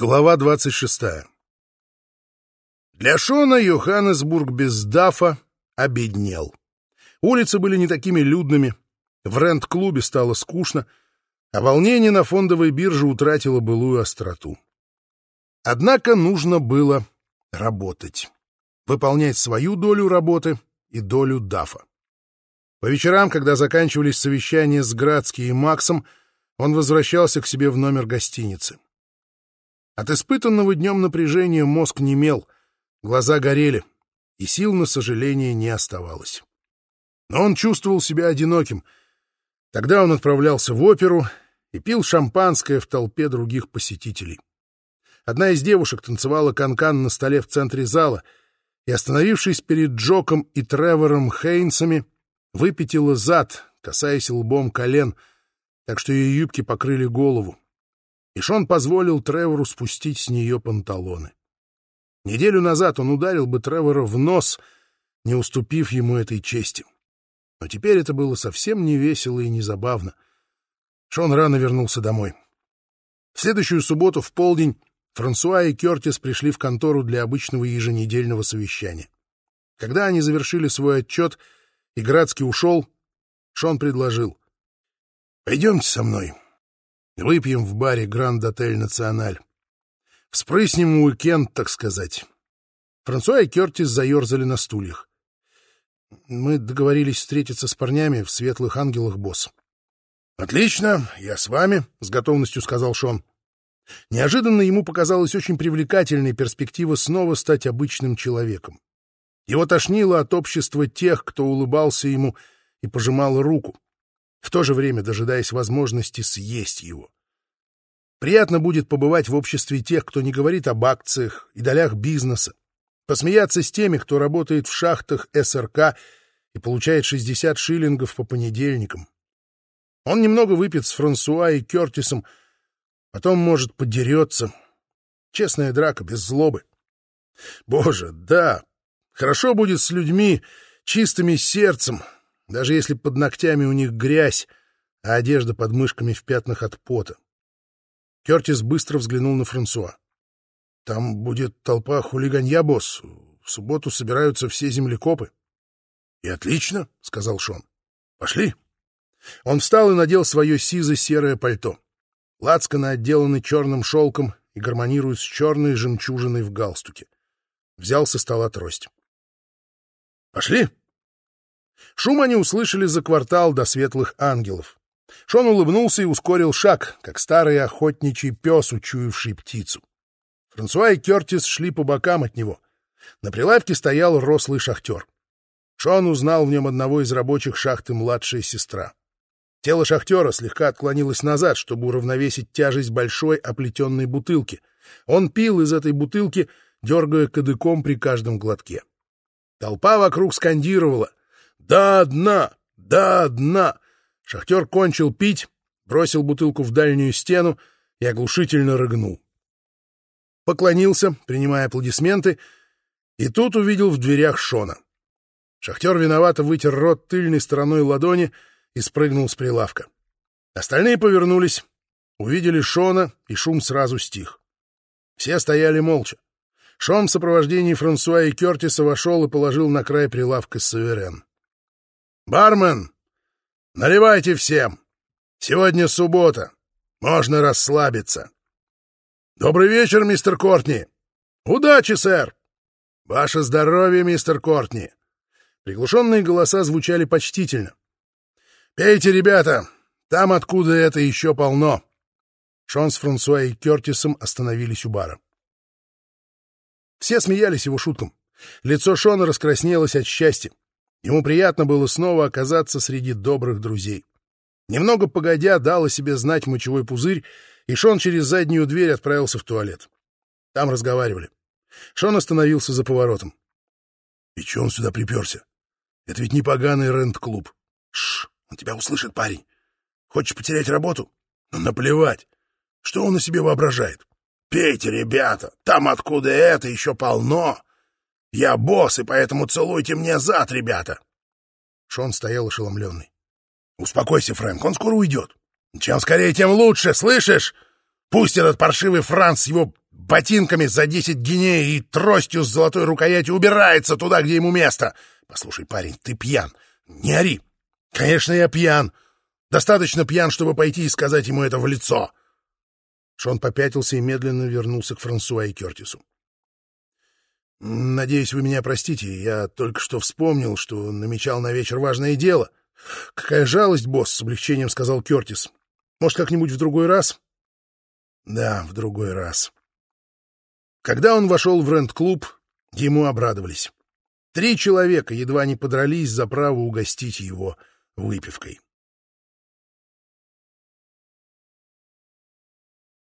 Глава 26. Для Шона Йоханнесбург без Дафа обеднел. Улицы были не такими людными, в рент-клубе стало скучно, а волнение на фондовой бирже утратило былую остроту. Однако нужно было работать, выполнять свою долю работы и долю Дафа. По вечерам, когда заканчивались совещания с Градски и Максом, он возвращался к себе в номер гостиницы. От испытанного днем напряжения мозг немел, глаза горели, и сил на сожаление не оставалось. Но он чувствовал себя одиноким. Тогда он отправлялся в оперу и пил шампанское в толпе других посетителей. Одна из девушек танцевала канкан -кан на столе в центре зала и, остановившись перед Джоком и Тревором Хейнсами, выпятила зад, касаясь лбом колен, так что ее юбки покрыли голову и Шон позволил Тревору спустить с нее панталоны. Неделю назад он ударил бы Тревора в нос, не уступив ему этой чести. Но теперь это было совсем не весело и не забавно. Шон рано вернулся домой. В следующую субботу в полдень Франсуа и Кертис пришли в контору для обычного еженедельного совещания. Когда они завершили свой отчет и Градский ушел, Шон предложил. «Пойдемте со мной. Выпьем в баре Гранд-отель Националь. Вспрыснем уикенд, так сказать. Франсуа и Кертис заерзали на стульях. Мы договорились встретиться с парнями в Светлых Ангелах, босс. «Отлично, я с вами», — с готовностью сказал Шон. Неожиданно ему показалась очень привлекательной перспектива снова стать обычным человеком. Его тошнило от общества тех, кто улыбался ему и пожимал руку в то же время дожидаясь возможности съесть его. Приятно будет побывать в обществе тех, кто не говорит об акциях и долях бизнеса, посмеяться с теми, кто работает в шахтах СРК и получает 60 шиллингов по понедельникам. Он немного выпьет с Франсуа и Кертисом, потом, может, подерется. Честная драка, без злобы. Боже, да, хорошо будет с людьми, чистыми сердцем, даже если под ногтями у них грязь, а одежда под мышками в пятнах от пота. Кертис быстро взглянул на Франсуа. — Там будет толпа хулиганья, босс. В субботу собираются все землекопы. — И отлично, — сказал Шон. — Пошли. Он встал и надел свое сизо-серое пальто. Лацканы отделаны черным шелком и гармонируют с черной жемчужиной в галстуке. Взял со стола трость. — Пошли. Шум они услышали за квартал до светлых ангелов. Шон улыбнулся и ускорил шаг, как старый охотничий пес, учуявший птицу. Франсуа и Кертис шли по бокам от него. На прилавке стоял рослый шахтер. Шон узнал в нем одного из рабочих шахты младшая сестра. Тело шахтера слегка отклонилось назад, чтобы уравновесить тяжесть большой оплетенной бутылки. Он пил из этой бутылки, дергая кадыком при каждом глотке. Толпа вокруг скандировала «До дна! До дна!» Шахтер кончил пить, бросил бутылку в дальнюю стену и оглушительно рыгнул. Поклонился, принимая аплодисменты, и тут увидел в дверях Шона. Шахтер виновато вытер рот тыльной стороной ладони и спрыгнул с прилавка. Остальные повернулись, увидели Шона, и шум сразу стих. Все стояли молча. Шон в сопровождении Франсуа и Кертиса вошел и положил на край прилавка Саверен. «Бармен, наливайте всем! Сегодня суббота, можно расслабиться!» «Добрый вечер, мистер Кортни!» «Удачи, сэр!» «Ваше здоровье, мистер Кортни!» Приглушенные голоса звучали почтительно. «Пейте, ребята! Там, откуда это еще полно!» Шон с Франсуа и Кертисом остановились у бара. Все смеялись его шуткам. Лицо Шона раскраснелось от счастья. Ему приятно было снова оказаться среди добрых друзей. Немного погодя дал о себе знать мочевой пузырь, и Шон через заднюю дверь отправился в туалет. Там разговаривали. Шон остановился за поворотом. — И че он сюда приперся? Это ведь не поганый рент-клуб. — Шш, он тебя услышит, парень. Хочешь потерять работу? Ну, наплевать. Что он о себе воображает? Пейте, ребята, там, откуда это, еще полно. Я босс, и поэтому целуйте мне зад, ребята!» Шон стоял ошеломленный. «Успокойся, Фрэнк, он скоро уйдет. Чем скорее, тем лучше, слышишь? Пусть этот паршивый Франц с его ботинками за десять гиней и тростью с золотой рукоятью убирается туда, где ему место. Послушай, парень, ты пьян. Не ори. Конечно, я пьян. Достаточно пьян, чтобы пойти и сказать ему это в лицо. Шон попятился и медленно вернулся к Франсуа и Кертису. «Надеюсь, вы меня простите. Я только что вспомнил, что намечал на вечер важное дело. Какая жалость, босс!» — с облегчением сказал Кертис. «Может, как-нибудь в другой раз?» «Да, в другой раз». Когда он вошел в рент-клуб, ему обрадовались. Три человека едва не подрались за право угостить его выпивкой.